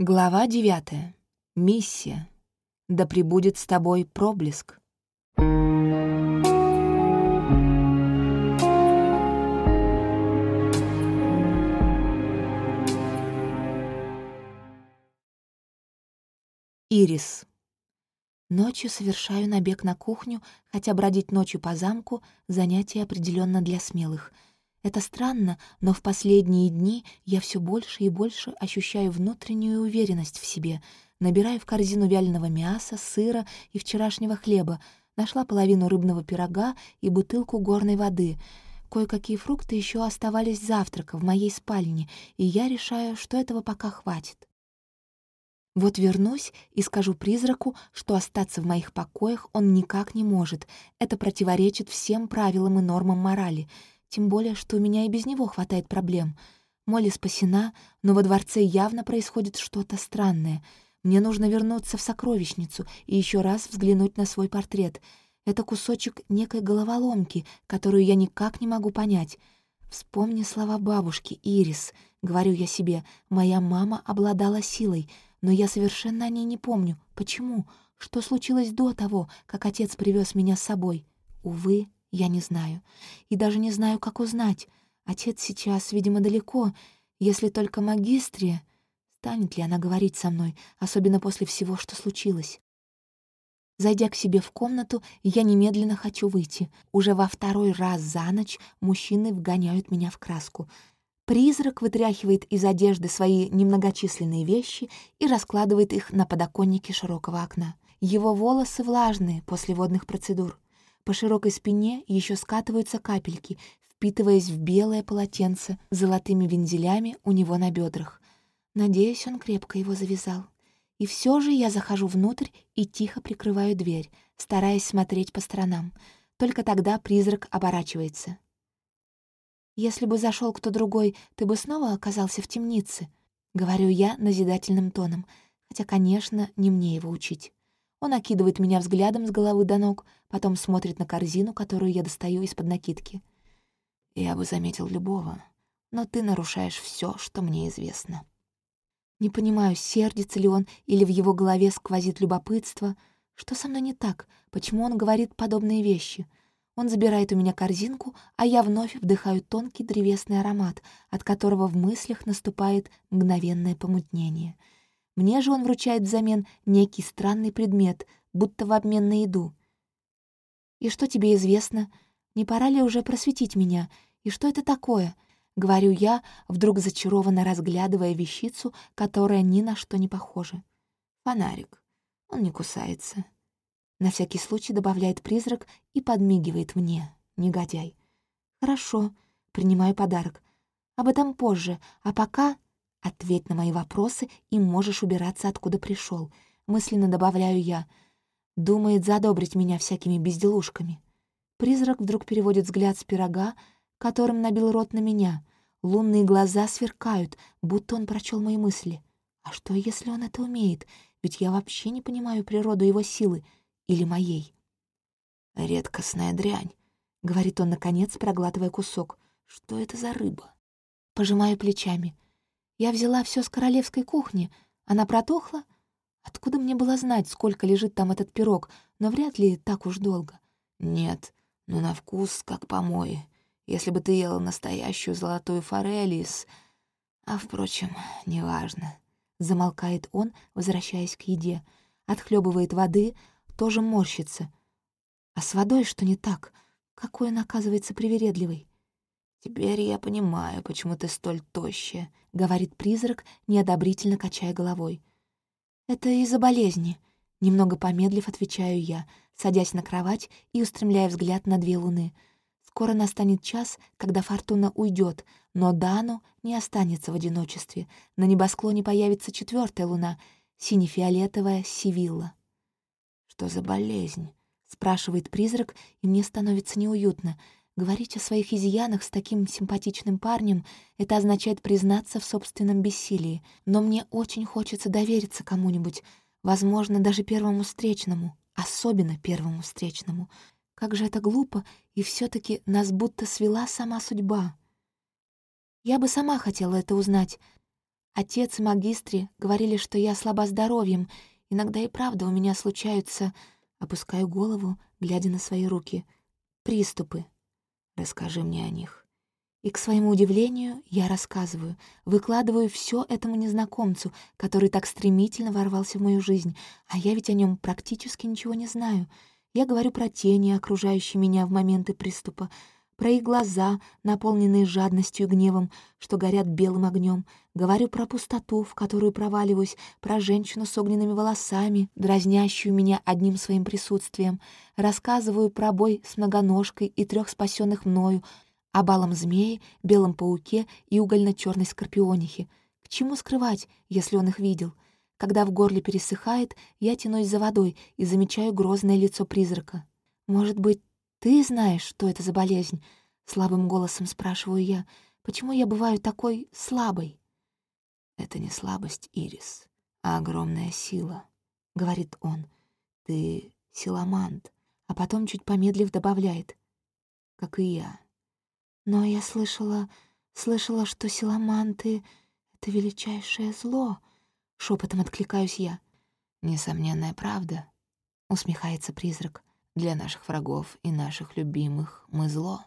Глава девятая. Миссия. Да пребудет с тобой проблеск. Ирис. Ночью совершаю набег на кухню, хотя бродить ночью по замку — занятие определенно для смелых — это странно, но в последние дни я все больше и больше ощущаю внутреннюю уверенность в себе. Набираю в корзину вяленого мяса, сыра и вчерашнего хлеба, нашла половину рыбного пирога и бутылку горной воды. Кое-какие фрукты еще оставались завтрака в моей спальне, и я решаю, что этого пока хватит. Вот вернусь и скажу призраку, что остаться в моих покоях он никак не может. Это противоречит всем правилам и нормам морали — тем более, что у меня и без него хватает проблем. Молли спасена, но во дворце явно происходит что-то странное. Мне нужно вернуться в сокровищницу и еще раз взглянуть на свой портрет. Это кусочек некой головоломки, которую я никак не могу понять. Вспомни слова бабушки, Ирис. Говорю я себе, моя мама обладала силой, но я совершенно о ней не помню. Почему? Что случилось до того, как отец привез меня с собой? Увы, я не знаю. И даже не знаю, как узнать. Отец сейчас, видимо, далеко. Если только магистрия... Станет ли она говорить со мной, особенно после всего, что случилось? Зайдя к себе в комнату, я немедленно хочу выйти. Уже во второй раз за ночь мужчины вгоняют меня в краску. Призрак вытряхивает из одежды свои немногочисленные вещи и раскладывает их на подоконнике широкого окна. Его волосы влажные после водных процедур. По широкой спине еще скатываются капельки, впитываясь в белое полотенце с золотыми вензелями у него на бедрах. Надеюсь, он крепко его завязал. И все же я захожу внутрь и тихо прикрываю дверь, стараясь смотреть по сторонам. Только тогда призрак оборачивается. «Если бы зашел кто другой, ты бы снова оказался в темнице», — говорю я назидательным тоном, хотя, конечно, не мне его учить. Он окидывает меня взглядом с головы до ног, потом смотрит на корзину, которую я достаю из-под накидки. «Я бы заметил любого, но ты нарушаешь все, что мне известно». Не понимаю, сердится ли он или в его голове сквозит любопытство. Что со мной не так? Почему он говорит подобные вещи? Он забирает у меня корзинку, а я вновь вдыхаю тонкий древесный аромат, от которого в мыслях наступает мгновенное помутнение — мне же он вручает взамен некий странный предмет, будто в обмен на еду. «И что тебе известно? Не пора ли уже просветить меня? И что это такое?» — говорю я, вдруг зачарованно разглядывая вещицу, которая ни на что не похожа. «Фонарик. Он не кусается». На всякий случай добавляет призрак и подмигивает мне, негодяй. «Хорошо, принимаю подарок. Об этом позже, а пока Ответь на мои вопросы, и можешь убираться, откуда пришел. Мысленно добавляю я. Думает задобрить меня всякими безделушками. Призрак вдруг переводит взгляд с пирога, которым набил рот на меня. Лунные глаза сверкают, будто он прочел мои мысли. А что, если он это умеет? Ведь я вообще не понимаю природу его силы. Или моей. «Редкостная дрянь», — говорит он, наконец, проглатывая кусок. «Что это за рыба?» Пожимаю плечами. Я взяла все с королевской кухни. Она протухла? Откуда мне было знать, сколько лежит там этот пирог, но вряд ли так уж долго. Нет, ну на вкус как помои. Если бы ты ела настоящую золотую форель из... А, впрочем, неважно. Замолкает он, возвращаясь к еде. Отхлебывает воды, тоже морщится. А с водой что не так? Какой он, оказывается, привередливый. «Теперь я понимаю, почему ты столь тощая», — говорит призрак, неодобрительно качая головой. «Это из-за болезни», — немного помедлив отвечаю я, садясь на кровать и устремляя взгляд на две луны. Скоро настанет час, когда Фортуна уйдет, но Дану не останется в одиночестве. На небосклоне появится четвертая луна, сине-фиолетовая Сивилла. «Что за болезнь?» — спрашивает призрак, и мне становится неуютно — Говорить о своих изъянах с таким симпатичным парнем — это означает признаться в собственном бессилии. Но мне очень хочется довериться кому-нибудь, возможно, даже первому встречному, особенно первому встречному. Как же это глупо, и все таки нас будто свела сама судьба. Я бы сама хотела это узнать. Отец и магистре говорили, что я слаба здоровьем. Иногда и правда у меня случаются... Опускаю голову, глядя на свои руки. Приступы. Расскажи мне о них. И, к своему удивлению, я рассказываю, выкладываю все этому незнакомцу, который так стремительно ворвался в мою жизнь, а я ведь о нем практически ничего не знаю. Я говорю про тени, окружающие меня в моменты приступа, про их глаза, наполненные жадностью и гневом, что горят белым огнем. Говорю про пустоту, в которую проваливаюсь, про женщину с огненными волосами, дразнящую меня одним своим присутствием. Рассказываю про бой с многоножкой и трех спасенных мною, о балом змее, белом пауке и угольно черной скорпионихе. К чему скрывать, если он их видел? Когда в горле пересыхает, я тянусь за водой и замечаю грозное лицо призрака. Может быть, «Ты знаешь, что это за болезнь?» — слабым голосом спрашиваю я. «Почему я бываю такой слабой?» «Это не слабость, Ирис, а огромная сила», — говорит он. «Ты силамант», а потом, чуть помедлив, добавляет. «Как и я». «Но я слышала, слышала, что силаманты — это величайшее зло», — шепотом откликаюсь я. «Несомненная правда», — усмехается призрак. Для наших врагов и наших любимых мы зло.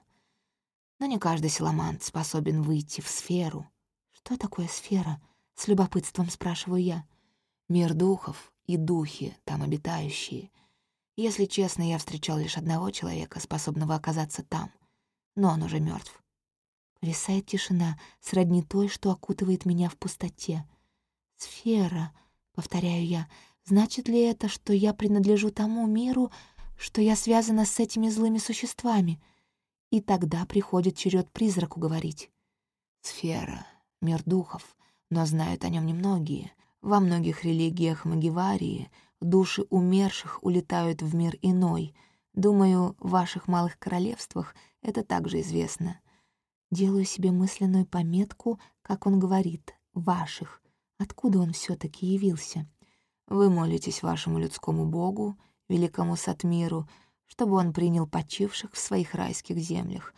Но не каждый силамант способен выйти в сферу. Что такое сфера? С любопытством спрашиваю я. Мир духов и духи, там обитающие. Если честно, я встречал лишь одного человека, способного оказаться там. Но он уже мертв. Повисает тишина, сродни той, что окутывает меня в пустоте. «Сфера», — повторяю я, — «значит ли это, что я принадлежу тому миру, что я связана с этими злыми существами. И тогда приходит черед призраку говорить. Сфера, мир духов, но знают о нем немногие. Во многих религиях Магиварии души умерших улетают в мир иной. Думаю, в ваших малых королевствах это также известно. Делаю себе мысленную пометку, как он говорит, «ваших». Откуда он все таки явился? Вы молитесь вашему людскому богу, великому Сатмиру, чтобы он принял почивших в своих райских землях.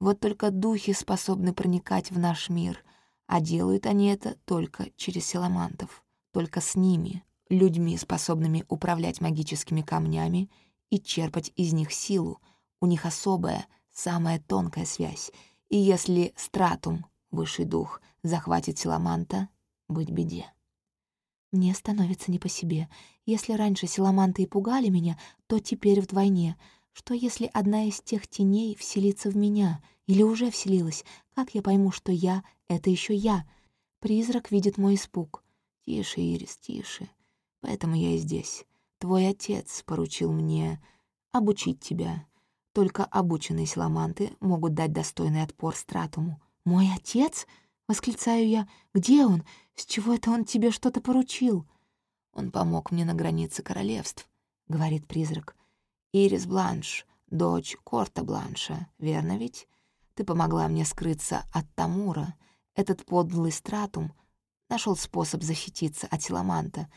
Вот только духи способны проникать в наш мир, а делают они это только через силамантов, только с ними, людьми, способными управлять магическими камнями и черпать из них силу. У них особая, самая тонкая связь, и если стратум, высший дух, захватит силаманта, быть беде. Мне становится не по себе. Если раньше силаманты и пугали меня, то теперь вдвойне. Что если одна из тех теней вселится в меня? Или уже вселилась? Как я пойму, что я — это еще я? Призрак видит мой испуг. «Тише, Ирис, тише. Поэтому я и здесь. Твой отец поручил мне обучить тебя. Только обученные силаманты могут дать достойный отпор стратуму». «Мой отец?» — восклицаю я. «Где он? С чего это он тебе что-то поручил?» «Он помог мне на границе королевств», — говорит призрак. «Ирис Бланш, дочь Корта Бланша, верно ведь? Ты помогла мне скрыться от Тамура. Этот подлый стратум нашел способ защититься от Силаманта.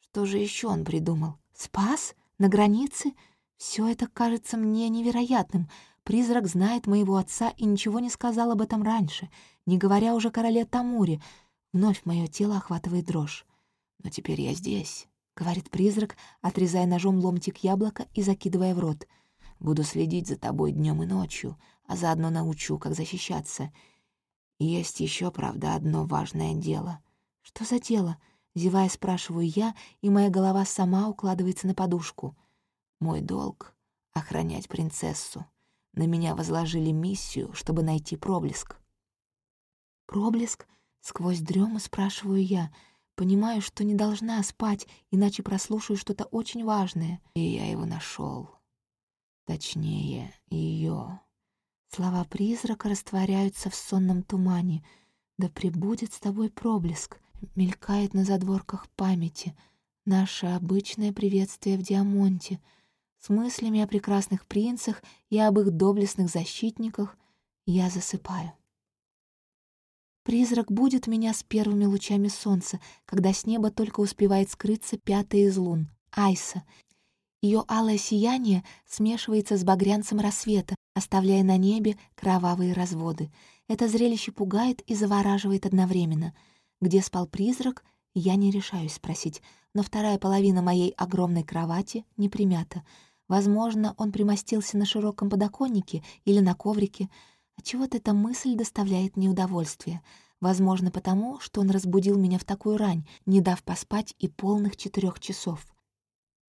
Что же еще он придумал? Спас? На границе? Все это кажется мне невероятным. Призрак знает моего отца и ничего не сказал об этом раньше, не говоря уже короле Тамуре. Вновь мое тело охватывает дрожь. «Но теперь я здесь», — говорит призрак, отрезая ножом ломтик яблока и закидывая в рот. «Буду следить за тобой днем и ночью, а заодно научу, как защищаться. Есть еще, правда, одно важное дело». «Что за дело?» — зевая спрашиваю я, и моя голова сама укладывается на подушку. «Мой долг — охранять принцессу», на меня возложили миссию, чтобы найти проблеск. «Проблеск?» — сквозь дрему спрашиваю я. Понимаю, что не должна спать, иначе прослушаю что-то очень важное. И я его нашел. Точнее, ее. Слова призрака растворяются в сонном тумане. «Да пребудет с тобой проблеск», — мелькает на задворках памяти. Наше обычное приветствие в Диамонте — с мыслями о прекрасных принцах и об их доблестных защитниках я засыпаю. Призрак будет меня с первыми лучами солнца, когда с неба только успевает скрыться пятая из лун — Айса. Ее алое сияние смешивается с багрянцем рассвета, оставляя на небе кровавые разводы. Это зрелище пугает и завораживает одновременно. Где спал призрак, я не решаюсь спросить, но вторая половина моей огромной кровати не примята. Возможно, он примостился на широком подоконнике или на коврике. Отчего-то эта мысль доставляет мне удовольствие. Возможно, потому, что он разбудил меня в такую рань, не дав поспать и полных четырех часов.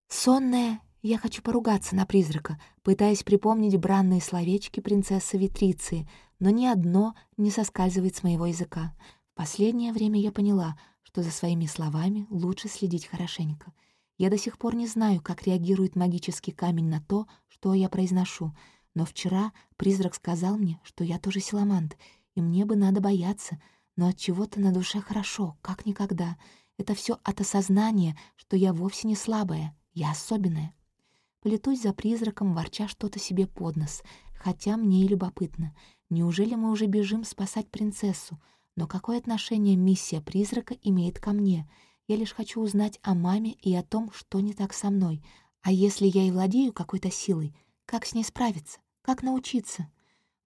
Сонная, я хочу поругаться на призрака, пытаясь припомнить бранные словечки принцессы Витриции, но ни одно не соскальзывает с моего языка. В последнее время я поняла, что за своими словами лучше следить хорошенько. Я до сих пор не знаю, как реагирует магический камень на то, что я произношу, но вчера призрак сказал мне, что я тоже силамант, и мне бы надо бояться, но от чего-то на душе хорошо, как никогда. Это все от осознания, что я вовсе не слабая, я особенная. Плетусь за призраком, ворча что-то себе под нос, хотя мне и любопытно. Неужели мы уже бежим спасать принцессу? Но какое отношение миссия призрака имеет ко мне? Я лишь хочу узнать о маме и о том, что не так со мной. А если я и владею какой-то силой, как с ней справиться? Как научиться?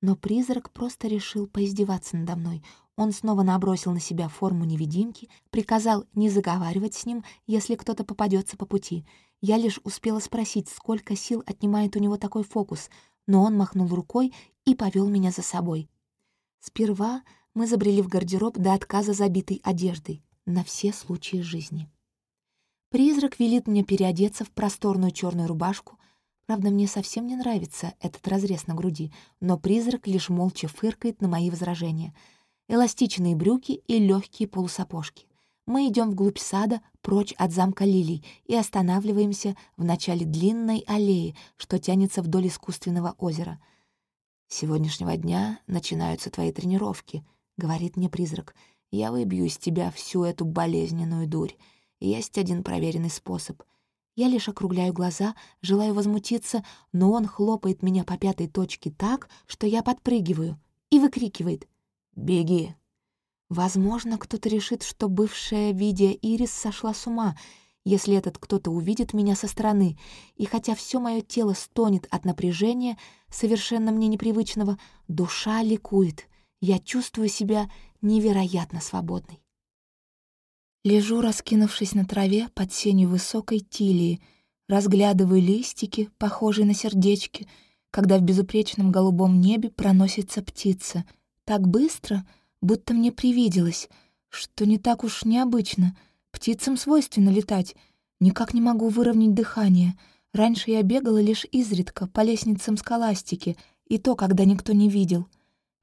Но призрак просто решил поиздеваться надо мной. Он снова набросил на себя форму невидимки, приказал не заговаривать с ним, если кто-то попадется по пути — я лишь успела спросить, сколько сил отнимает у него такой фокус, но он махнул рукой и повел меня за собой. Сперва мы забрели в гардероб до отказа забитой одеждой на все случаи жизни. Призрак велит мне переодеться в просторную черную рубашку. Правда, мне совсем не нравится этот разрез на груди, но призрак лишь молча фыркает на мои возражения. Эластичные брюки и легкие полусапожки. Мы идем вглубь сада, прочь от замка лилий, и останавливаемся в начале длинной аллеи, что тянется вдоль искусственного озера. «С сегодняшнего дня начинаются твои тренировки», — говорит мне призрак. «Я выбью из тебя всю эту болезненную дурь. Есть один проверенный способ». Я лишь округляю глаза, желаю возмутиться, но он хлопает меня по пятой точке так, что я подпрыгиваю и выкрикивает «Беги!». Возможно, кто-то решит, что бывшая Видия Ирис сошла с ума, если этот кто-то увидит меня со стороны, и хотя все мое тело стонет от напряжения, совершенно мне непривычного, душа ликует. Я чувствую себя невероятно свободной. Лежу, раскинувшись на траве под сенью высокой тилии, разглядываю листики, похожие на сердечки, когда в безупречном голубом небе проносится птица. Так быстро — будто мне привиделось, что не так уж необычно. Птицам свойственно летать. Никак не могу выровнять дыхание. Раньше я бегала лишь изредка по лестницам скаластики, и то, когда никто не видел.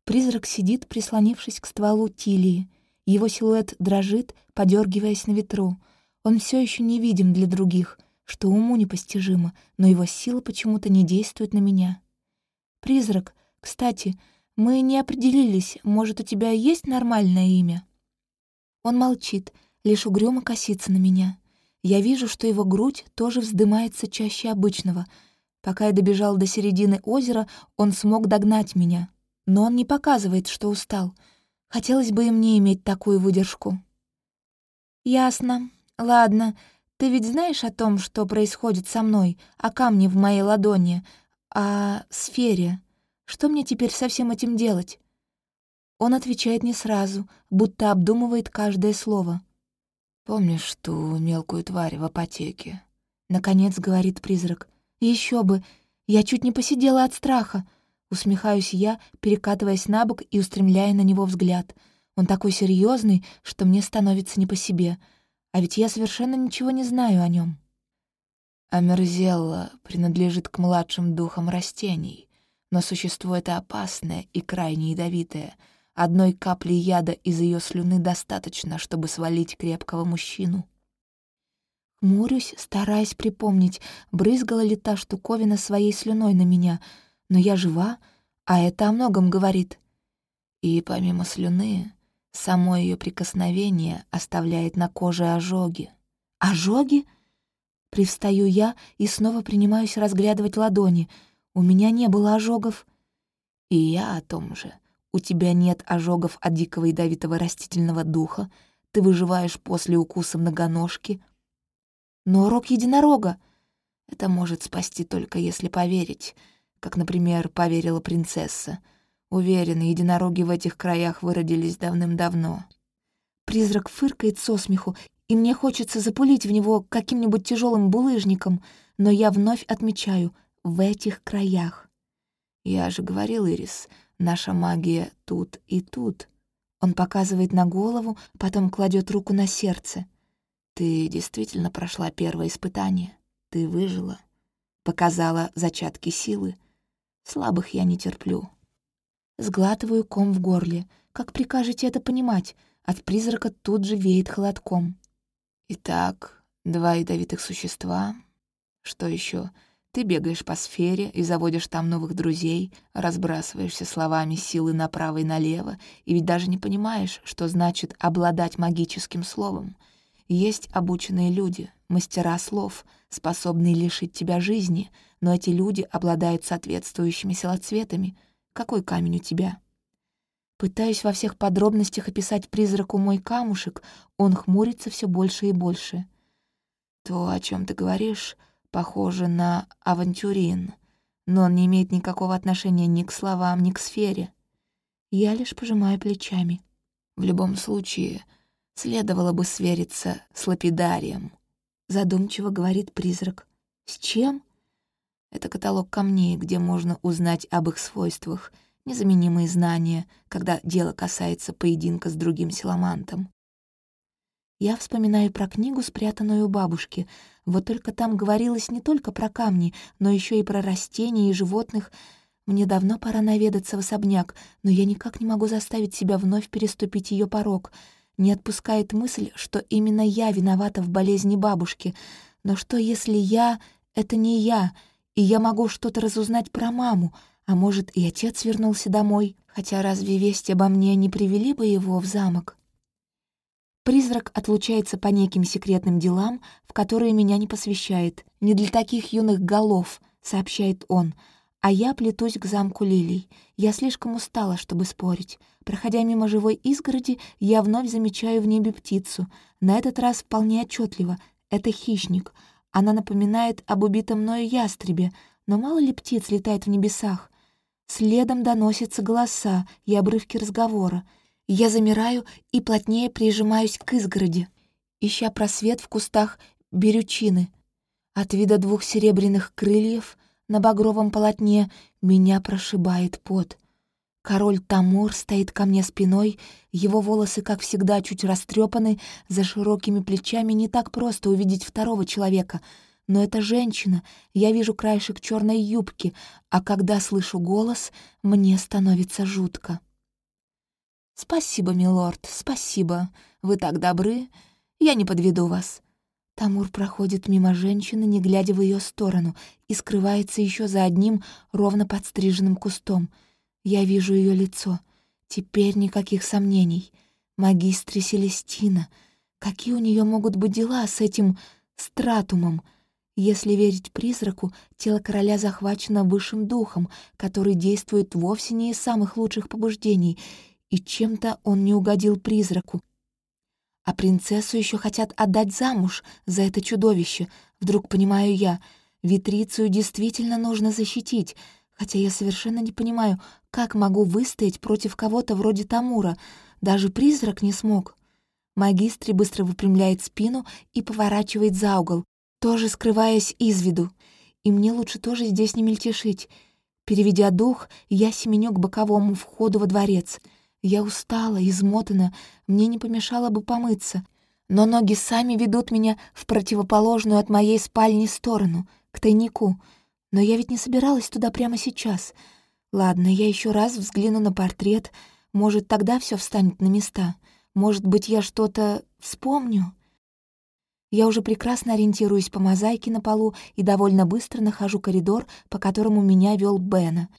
Призрак сидит, прислонившись к стволу тилии. Его силуэт дрожит, подергиваясь на ветру. Он все еще невидим для других, что уму непостижимо, но его сила почему-то не действует на меня. Призрак, кстати, — мы не определились, может, у тебя есть нормальное имя?» Он молчит, лишь угрюмо косится на меня. Я вижу, что его грудь тоже вздымается чаще обычного. Пока я добежал до середины озера, он смог догнать меня. Но он не показывает, что устал. Хотелось бы и мне иметь такую выдержку. «Ясно. Ладно. Ты ведь знаешь о том, что происходит со мной, о камне в моей ладони, о сфере?» Что мне теперь со всем этим делать?» Он отвечает не сразу, будто обдумывает каждое слово. «Помнишь ту мелкую тварь в апотеке?» Наконец говорит призрак. Еще бы! Я чуть не посидела от страха!» Усмехаюсь я, перекатываясь на бок и устремляя на него взгляд. Он такой серьезный, что мне становится не по себе. А ведь я совершенно ничего не знаю о нем. Амерзелла принадлежит к младшим духам растений. Но существо это опасное и крайне ядовитое. Одной капли яда из ее слюны достаточно, чтобы свалить крепкого мужчину. Хмурюсь, стараясь припомнить, брызгала ли та штуковина своей слюной на меня. Но я жива, а это о многом говорит. И помимо слюны, само ее прикосновение оставляет на коже ожоги. «Ожоги?» Привстаю я и снова принимаюсь разглядывать ладони — у меня не было ожогов. И я о том же. У тебя нет ожогов от дикого ядовитого растительного духа, ты выживаешь после укуса многоножки. Но рог единорога. Это может спасти только если поверить, как, например, поверила принцесса. Уверена, единороги в этих краях выродились давным-давно. Призрак фыркает со смеху, и мне хочется запулить в него каким-нибудь тяжелым булыжником, но я вновь отмечаю — в этих краях. Я же говорил, Ирис, наша магия тут и тут. Он показывает на голову, потом кладет руку на сердце. Ты действительно прошла первое испытание. Ты выжила. Показала зачатки силы. Слабых я не терплю. Сглатываю ком в горле. Как прикажете это понимать? От призрака тут же веет холодком. Итак, два ядовитых существа. Что еще? Ты бегаешь по сфере и заводишь там новых друзей, разбрасываешься словами силы направо и налево, и ведь даже не понимаешь, что значит обладать магическим словом. Есть обученные люди, мастера слов, способные лишить тебя жизни, но эти люди обладают соответствующими силоцветами. Какой камень у тебя? Пытаюсь во всех подробностях описать призраку мой камушек, он хмурится все больше и больше. То, о чем ты говоришь, похоже на авантюрин, но он не имеет никакого отношения ни к словам, ни к сфере. Я лишь пожимаю плечами. В любом случае, следовало бы свериться с лапидарием, задумчиво говорит призрак. С чем? Это каталог камней, где можно узнать об их свойствах — незаменимые знания, когда дело касается поединка с другим силамантом. Я вспоминаю про книгу, спрятанную у бабушки. Вот только там говорилось не только про камни, но еще и про растения и животных. Мне давно пора наведаться в особняк, но я никак не могу заставить себя вновь переступить ее порог. Не отпускает мысль, что именно я виновата в болезни бабушки. Но что, если я — это не я, и я могу что-то разузнать про маму, а может, и отец вернулся домой, хотя разве вести обо мне не привели бы его в замок? Призрак отлучается по неким секретным делам, в которые меня не посвящает. Не для таких юных голов, сообщает он. А я плетусь к замку лилий. Я слишком устала, чтобы спорить. Проходя мимо живой изгороди, я вновь замечаю в небе птицу. На этот раз вполне отчетливо. Это хищник. Она напоминает об убитом мною ястребе, но мало ли птиц летает в небесах. Следом доносятся голоса и обрывки разговора. Я замираю и плотнее прижимаюсь к изгороди, ища просвет в кустах берючины. От вида двух серебряных крыльев на багровом полотне меня прошибает пот. Король Тамур стоит ко мне спиной, его волосы, как всегда, чуть растрепаны, за широкими плечами не так просто увидеть второго человека — но это женщина, я вижу краешек черной юбки, а когда слышу голос, мне становится жутко. «Спасибо, милорд, спасибо. Вы так добры. Я не подведу вас». Тамур проходит мимо женщины, не глядя в ее сторону, и скрывается еще за одним ровно подстриженным кустом. Я вижу ее лицо. Теперь никаких сомнений. Магистре Селестина. Какие у нее могут быть дела с этим стратумом — если верить призраку, тело короля захвачено высшим духом, который действует вовсе не из самых лучших побуждений, и чем-то он не угодил призраку. А принцессу еще хотят отдать замуж за это чудовище. Вдруг понимаю я, Витрицию действительно нужно защитить, хотя я совершенно не понимаю, как могу выстоять против кого-то вроде Тамура. Даже призрак не смог. Магистри быстро выпрямляет спину и поворачивает за угол, тоже скрываясь из виду. И мне лучше тоже здесь не мельтешить. Переведя дух, я семеню к боковому входу во дворец. Я устала, измотана, мне не помешало бы помыться. Но ноги сами ведут меня в противоположную от моей спальни сторону, к тайнику. Но я ведь не собиралась туда прямо сейчас. Ладно, я еще раз взгляну на портрет. Может, тогда все встанет на места. Может быть, я что-то вспомню. Я уже прекрасно ориентируюсь по мозаике на полу и довольно быстро нахожу коридор, по которому меня вел Бена.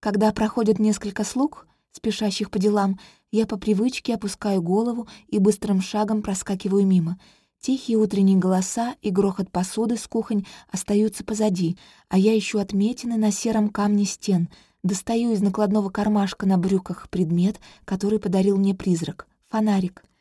Когда проходят несколько слуг, спешащих по делам, я по привычке опускаю голову и быстрым шагом проскакиваю мимо. Тихие утренние голоса и грохот посуды с кухонь остаются позади, а я ищу отметины на сером камне стен, достаю из накладного кармашка на брюках предмет, который подарил мне призрак — фонарик —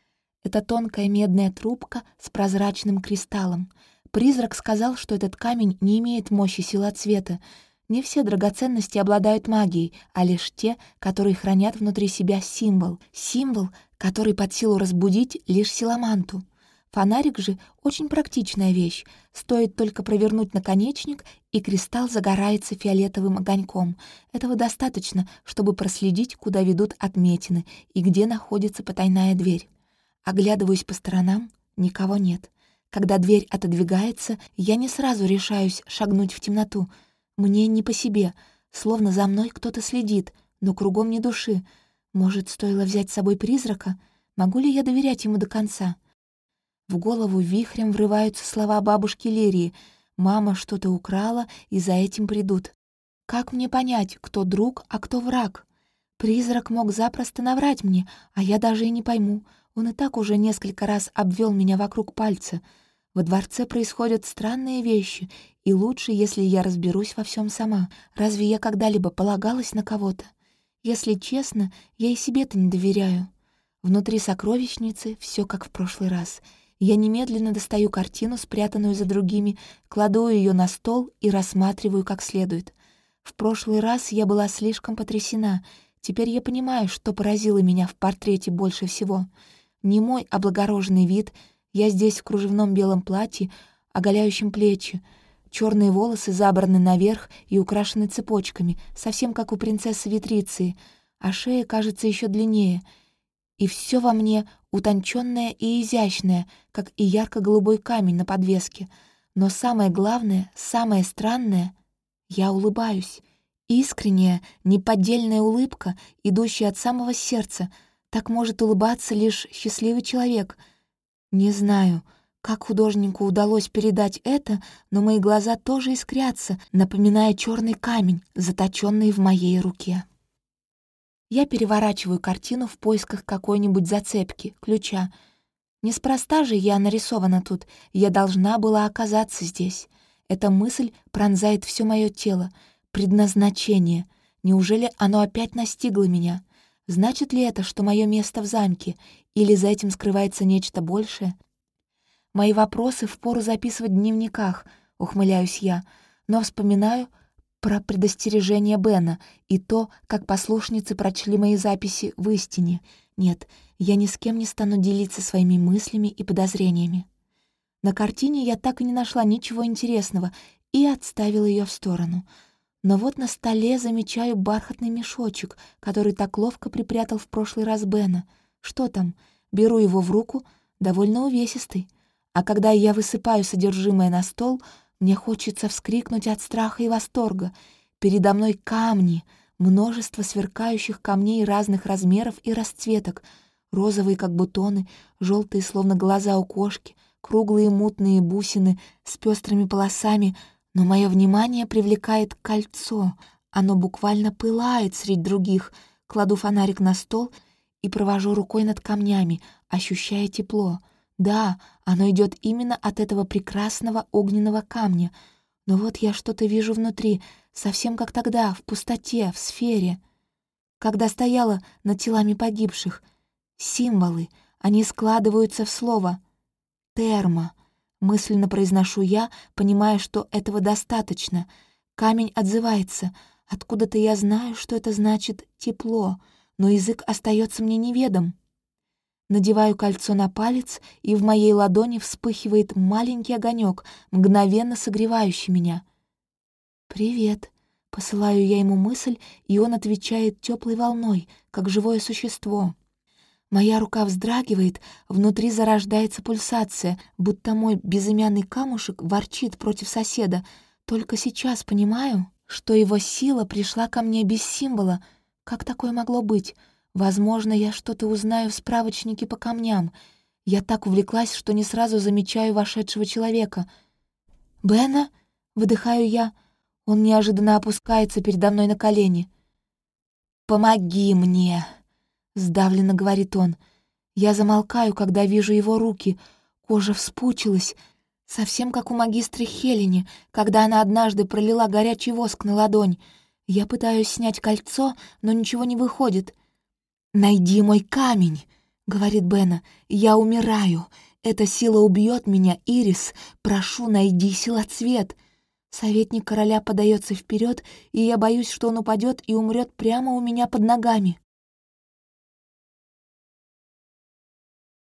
это тонкая медная трубка с прозрачным кристаллом. Призрак сказал, что этот камень не имеет мощи силы цвета. Не все драгоценности обладают магией, а лишь те, которые хранят внутри себя символ. Символ, который под силу разбудить лишь силаманту. Фонарик же — очень практичная вещь. Стоит только провернуть наконечник, и кристалл загорается фиолетовым огоньком. Этого достаточно, чтобы проследить, куда ведут отметины и где находится потайная дверь. Оглядываюсь по сторонам — никого нет. Когда дверь отодвигается, я не сразу решаюсь шагнуть в темноту. Мне не по себе, словно за мной кто-то следит, но кругом не души. Может, стоило взять с собой призрака? Могу ли я доверять ему до конца? В голову вихрем врываются слова бабушки Лерии. «Мама что-то украла, и за этим придут». Как мне понять, кто друг, а кто враг? Призрак мог запросто наврать мне, а я даже и не пойму. Он и так уже несколько раз обвел меня вокруг пальца. Во дворце происходят странные вещи, и лучше, если я разберусь во всем сама. Разве я когда-либо полагалась на кого-то? Если честно, я и себе-то не доверяю. Внутри сокровищницы все как в прошлый раз — я немедленно достаю картину, спрятанную за другими, кладу ее на стол и рассматриваю как следует. В прошлый раз я была слишком потрясена. Теперь я понимаю, что поразило меня в портрете больше всего. Не мой облагороженный вид, я здесь в кружевном белом платье, оголяющем плечи, черные волосы забраны наверх и украшены цепочками, совсем как у принцессы Витриции, а шея кажется еще длиннее — и все во мне утонченное и изящное, как и ярко-голубой камень на подвеске. Но самое главное, самое странное — я улыбаюсь. Искренняя, неподдельная улыбка, идущая от самого сердца. Так может улыбаться лишь счастливый человек. Не знаю, как художнику удалось передать это, но мои глаза тоже искрятся, напоминая черный камень, заточенный в моей руке. Я переворачиваю картину в поисках какой-нибудь зацепки, ключа. Неспроста же я нарисована тут, я должна была оказаться здесь. Эта мысль пронзает все мое тело. Предназначение. Неужели оно опять настигло меня? Значит ли это, что мое место в замке? Или за этим скрывается нечто большее? Мои вопросы впору записывать в дневниках, ухмыляюсь я, но вспоминаю — про предостережение Бена и то, как послушницы прочли мои записи в истине. Нет, я ни с кем не стану делиться своими мыслями и подозрениями. На картине я так и не нашла ничего интересного и отставила ее в сторону. Но вот на столе замечаю бархатный мешочек, который так ловко припрятал в прошлый раз Бена. Что там? Беру его в руку, довольно увесистый. А когда я высыпаю содержимое на стол — мне хочется вскрикнуть от страха и восторга. Передо мной камни, множество сверкающих камней разных размеров и расцветок, розовые, как бутоны, желтые, словно глаза у кошки, круглые мутные бусины с пестрыми полосами, но мое внимание привлекает кольцо. Оно буквально пылает среди других. Кладу фонарик на стол и провожу рукой над камнями, ощущая тепло — да, оно идет именно от этого прекрасного огненного камня. Но вот я что-то вижу внутри, совсем как тогда, в пустоте, в сфере. Когда стояла над телами погибших. Символы, они складываются в слово «термо». Мысленно произношу я, понимая, что этого достаточно. Камень отзывается. Откуда-то я знаю, что это значит «тепло», но язык остается мне неведом. Надеваю кольцо на палец, и в моей ладони вспыхивает маленький огонек, мгновенно согревающий меня. «Привет», — посылаю я ему мысль, и он отвечает теплой волной, как живое существо. Моя рука вздрагивает, внутри зарождается пульсация, будто мой безымянный камушек ворчит против соседа. Только сейчас понимаю, что его сила пришла ко мне без символа. Как такое могло быть? Возможно, я что-то узнаю в справочнике по камням. Я так увлеклась, что не сразу замечаю вошедшего человека. «Бена?» — выдыхаю я. Он неожиданно опускается передо мной на колени. «Помоги мне!» — сдавленно говорит он. Я замолкаю, когда вижу его руки. Кожа вспучилась, совсем как у магистры Хелени, когда она однажды пролила горячий воск на ладонь. Я пытаюсь снять кольцо, но ничего не выходит — «Найди мой камень!» — говорит Бена. «Я умираю. Эта сила убьет меня, Ирис. Прошу, найди силоцвет!» Советник короля подается вперед, и я боюсь, что он упадет и умрет прямо у меня под ногами.